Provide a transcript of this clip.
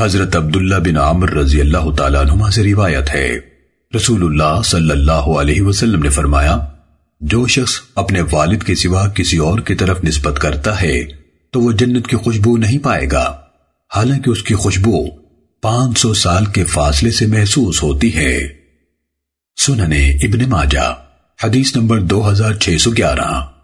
حضرت عبداللہ بن عامر رضی اللہ تعالیٰ عنہ سے روایت ہے۔ رسول اللہ صلی اللہ علیہ وسلم نے فرمایا، جو شخص اپنے والد کے سوا کسی اور کی طرف نسبت کرتا ہے، تو وہ جنت کی خوشبو نہیں پائے گا۔ حالانکہ اس کی خوشبو پانچ سو سال کے فاصلے سے محسوس ہوتی ہے۔ سننے ابن ماجہ، حدیث نمبر دو ہزار چھ سو گیارہ۔